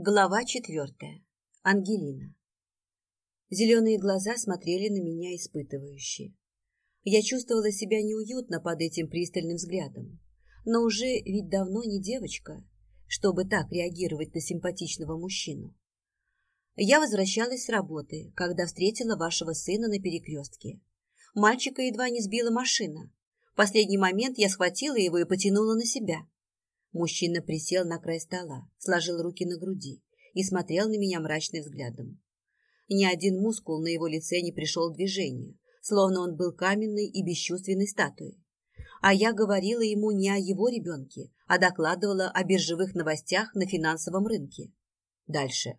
Глава четвертая. Ангелина. Зеленые глаза смотрели на меня испытывающе. Я чувствовала себя неуютно под этим пристальным взглядом, но уже ведь давно не девочка, чтобы так реагировать на симпатичного мужчину. Я возвращалась с работы, когда встретила вашего сына на перекрестке. Мальчика едва не сбила машина. В последний момент я схватила его и потянула на себя. Мужчина присел на край стола, сложил руки на груди и смотрел на меня мрачным взглядом. Ни один мускул на его лице не пришел в движение, словно он был каменной и бесчувственной статуей. А я говорила ему не о его ребенке, а докладывала о биржевых новостях на финансовом рынке. Дальше.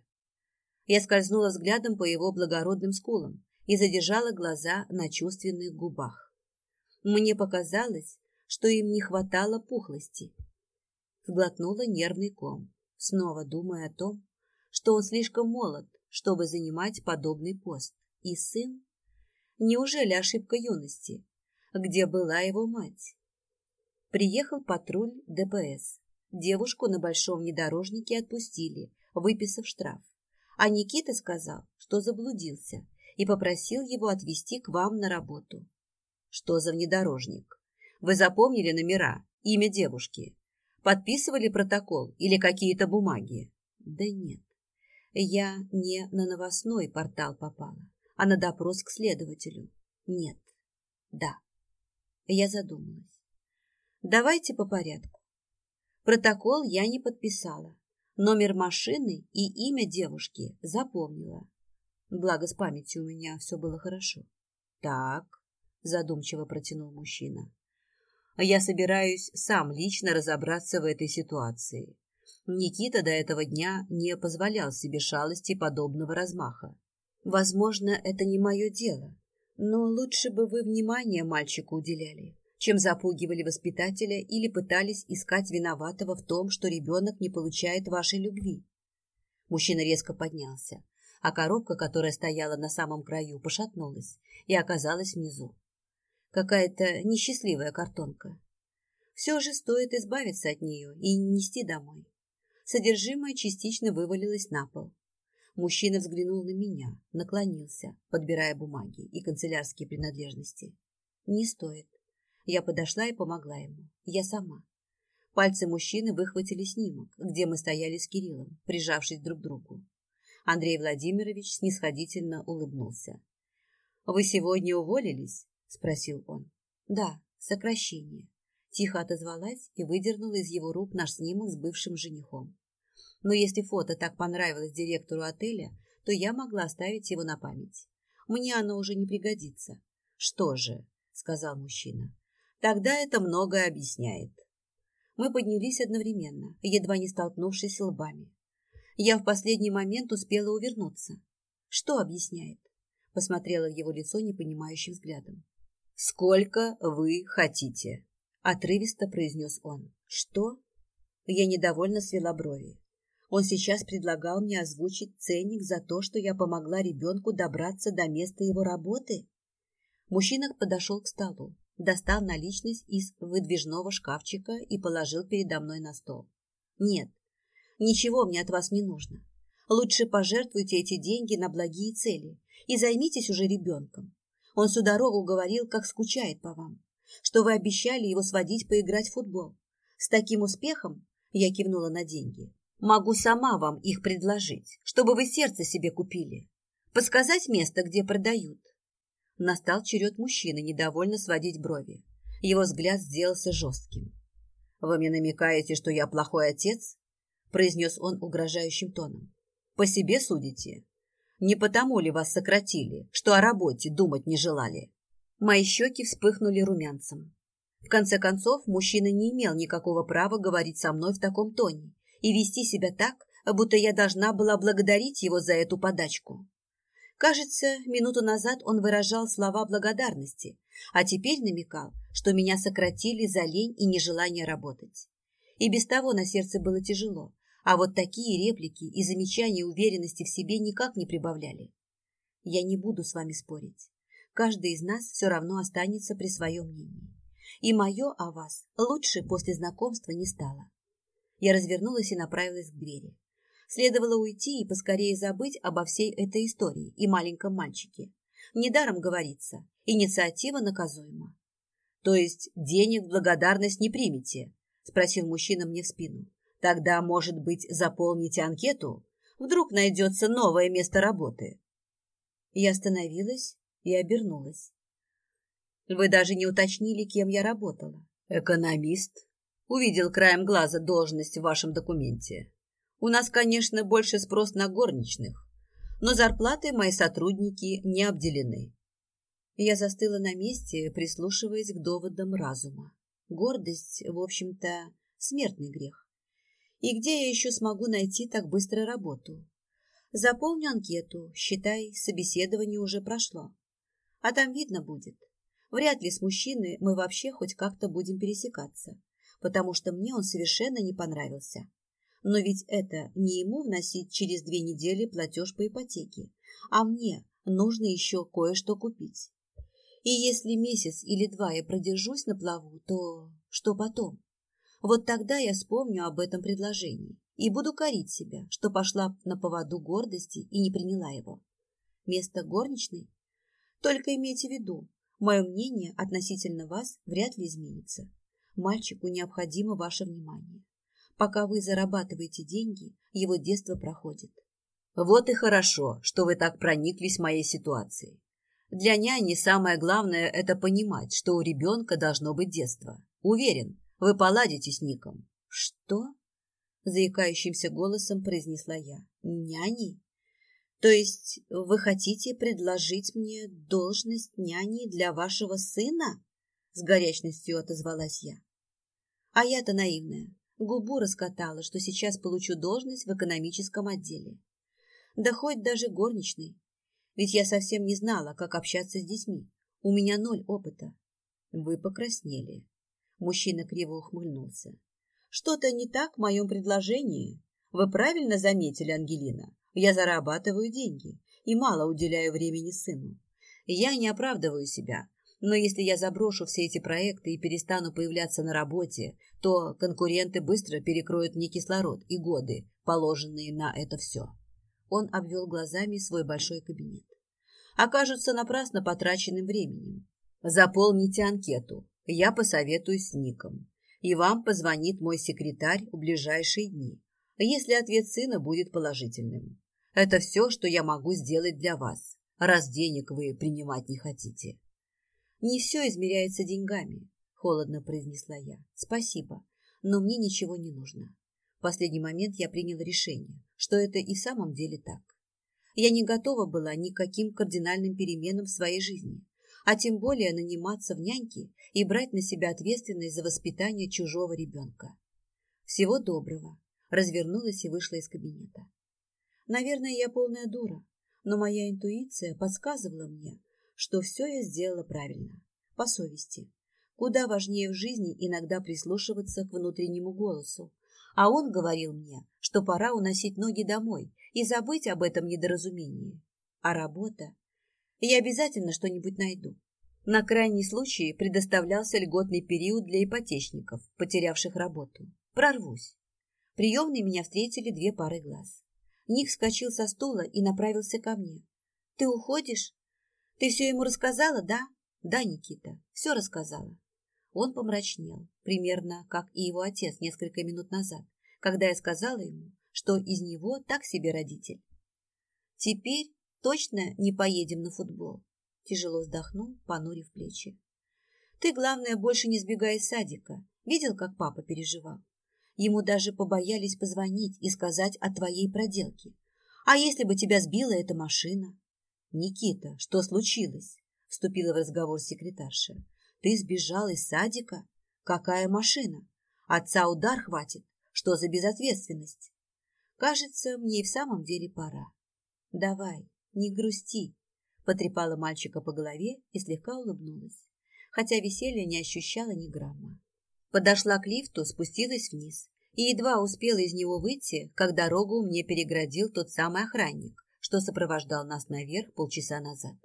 Я скользнула взглядом по его благородным скулам и задержала глаза на чувственных губах. Мне показалось, что им не хватало пухлости, сглотнула нервный ком, снова думая о том, что он слишком молод, чтобы занимать подобный пост. И сын? Неужели ошибка юности? Где была его мать? Приехал патруль ДПС. Девушку на большом внедорожнике отпустили, выписав штраф. А Никита сказал, что заблудился, и попросил его отвезти к вам на работу. Что за внедорожник? Вы запомнили номера, имя девушки? Подписывали протокол или какие-то бумаги? Да нет. Я не на новостной портал попала, а на допрос к следователю. Нет. Да. Я задумалась. Давайте по порядку. Протокол я не подписала. Номер машины и имя девушки запомнила. Благо с памятью у меня все было хорошо. Так, задумчиво протянул мужчина. Я собираюсь сам лично разобраться в этой ситуации. Никита до этого дня не позволял себе шалости подобного размаха. Возможно, это не мое дело, но лучше бы вы внимание мальчику уделяли, чем запугивали воспитателя или пытались искать виноватого в том, что ребенок не получает вашей любви. Мужчина резко поднялся, а коробка, которая стояла на самом краю, пошатнулась и оказалась внизу. Какая-то несчастливая картонка. Все же стоит избавиться от нее и нести домой. Содержимое частично вывалилось на пол. Мужчина взглянул на меня, наклонился, подбирая бумаги и канцелярские принадлежности. Не стоит. Я подошла и помогла ему. Я сама. Пальцы мужчины выхватили снимок, где мы стояли с Кириллом, прижавшись друг к другу. Андрей Владимирович снисходительно улыбнулся. «Вы сегодня уволились?» Спросил он. Да, сокращение. Тихо отозвалась и выдернула из его рук наш снимок с бывшим женихом. Но если фото так понравилось директору отеля, то я могла оставить его на память. Мне оно уже не пригодится. Что же, сказал мужчина, тогда это многое объясняет. Мы поднялись одновременно, едва не столкнувшись лбами. Я в последний момент успела увернуться. Что объясняет? Посмотрела в его лицо непонимающим взглядом. «Сколько вы хотите?» — отрывисто произнес он. «Что?» Я недовольно свела брови. Он сейчас предлагал мне озвучить ценник за то, что я помогла ребенку добраться до места его работы. Мужчина подошел к столу, достал наличность из выдвижного шкафчика и положил передо мной на стол. «Нет, ничего мне от вас не нужно. Лучше пожертвуйте эти деньги на благие цели и займитесь уже ребенком. Он всю дорогу говорил, как скучает по вам, что вы обещали его сводить поиграть в футбол. С таким успехом, я кивнула на деньги, могу сама вам их предложить, чтобы вы сердце себе купили. Подсказать место, где продают. Настал черед мужчины недовольно сводить брови. Его взгляд сделался жестким. «Вы мне намекаете, что я плохой отец?» произнес он угрожающим тоном. «По себе судите? Не потому ли вас сократили, что о работе думать не желали? Мои щеки вспыхнули румянцем. В конце концов, мужчина не имел никакого права говорить со мной в таком тоне и вести себя так, будто я должна была благодарить его за эту подачку. Кажется, минуту назад он выражал слова благодарности, а теперь намекал, что меня сократили за лень и нежелание работать. И без того на сердце было тяжело, а вот такие реплики и замечания уверенности в себе никак не прибавляли. Я не буду с вами спорить. Каждый из нас все равно останется при своем мнении. И мое о вас лучше после знакомства не стало. Я развернулась и направилась к двери. Следовало уйти и поскорее забыть обо всей этой истории и маленьком мальчике. Недаром говорится, инициатива наказуема. То есть денег в благодарность не примете? Спросил мужчина мне в спину. Тогда, может быть, заполните анкету? Вдруг найдется новое место работы. Я остановилась и обернулась. Вы даже не уточнили, кем я работала. Экономист. Увидел краем глаза должность в вашем документе. У нас, конечно, больше спрос на горничных, но зарплаты мои сотрудники не обделены. Я застыла на месте, прислушиваясь к доводам разума. Гордость, в общем-то, смертный грех. И где я еще смогу найти так быстро работу? Заполню анкету, считай, собеседование уже прошло. А там видно будет. Вряд ли с мужчиной мы вообще хоть как-то будем пересекаться, потому что мне он совершенно не понравился. Но ведь это не ему вносить через две недели платеж по ипотеке, а мне нужно еще кое-что купить. И если месяц или два я продержусь на плаву, то что потом? Вот тогда я вспомню об этом предложении и буду корить себя, что пошла на поводу гордости и не приняла его. Место горничной? Только имейте в виду, мое мнение относительно вас вряд ли изменится. Мальчику необходимо ваше внимание. Пока вы зарабатываете деньги, его детство проходит. Вот и хорошо, что вы так прониклись моей ситуацией. Для няни самое главное – это понимать, что у ребенка должно быть детство. Уверен, вы поладите с Ником. Что? Заикающимся голосом произнесла я. Няни? То есть вы хотите предложить мне должность няни для вашего сына? С горячностью отозвалась я. А я-то наивная губу раскатала, что сейчас получу должность в экономическом отделе. Да хоть даже горничной. Ведь я совсем не знала, как общаться с детьми. У меня ноль опыта. Вы покраснели. Мужчина криво ухмыльнулся. Что-то не так в моем предложении. Вы правильно заметили, Ангелина. Я зарабатываю деньги и мало уделяю времени сыну. Я не оправдываю себя, но если я заброшу все эти проекты и перестану появляться на работе, то конкуренты быстро перекроют мне кислород и годы, положенные на это все. Он обвел глазами свой большой кабинет. Окажутся напрасно потраченным временем. Заполните анкету. Я посоветуюсь с Ником. И вам позвонит мой секретарь в ближайшие дни, если ответ сына будет положительным. Это все, что я могу сделать для вас, раз денег вы принимать не хотите. Не все измеряется деньгами, холодно произнесла я. Спасибо, но мне ничего не нужно. В последний момент я приняла решение, что это и в самом деле так. Я не готова была ни к каким кардинальным переменам в своей жизни, а тем более наниматься в няньки и брать на себя ответственность за воспитание чужого ребенка. Всего доброго. Развернулась и вышла из кабинета. Наверное, я полная дура, но моя интуиция подсказывала мне, что все я сделала правильно, по совести. Куда важнее в жизни иногда прислушиваться к внутреннему голосу. А он говорил мне, что пора уносить ноги домой и забыть об этом недоразумении. А работа? Я обязательно что-нибудь найду. На крайний случай предоставлялся льготный период для ипотечников, потерявших работу. Прорвусь. Приемные меня встретили две пары глаз. Ник вскочил со стула и направился ко мне. «Ты уходишь?» Ты все ему рассказала, да? Да, Никита, все рассказала. Он помрачнел, примерно как и его отец несколько минут назад, когда я сказала ему, что из него так себе родитель. Теперь точно не поедем на футбол. Тяжело вздохнул, понурив плечи. Ты, главное, больше не сбегай из садика. Видел, как папа переживал? Ему даже побоялись позвонить и сказать о твоей проделке. А если бы тебя сбила эта машина? «Никита, что случилось?» – вступила в разговор секретарша. «Ты сбежал из садика? Какая машина? Отца удар хватит. Что за безответственность?» «Кажется, мне и в самом деле пора». «Давай, не грусти», – потрепала мальчика по голове и слегка улыбнулась, хотя веселья не ощущала ни грамма. Подошла к лифту, спустилась вниз и едва успела из него выйти, как дорогу мне переградил тот самый охранник, что сопровождал нас наверх полчаса назад.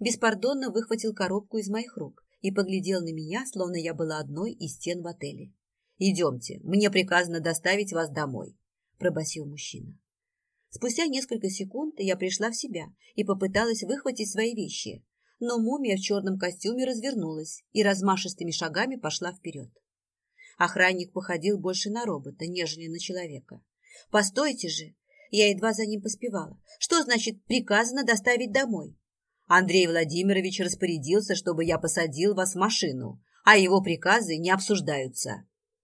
Беспардонно выхватил коробку из моих рук и поглядел на меня, словно я была одной из стен в отеле. «Идемте, мне приказано доставить вас домой», – пробасил мужчина. Спустя несколько секунд я пришла в себя и попыталась выхватить свои вещи, но мумия в черном костюме развернулась и размашистыми шагами пошла вперед. Охранник походил больше на робота, нежели на человека. «Постойте же!» Я едва за ним поспевала. «Что значит приказано доставить домой?» Андрей Владимирович распорядился, чтобы я посадил вас в машину, а его приказы не обсуждаются.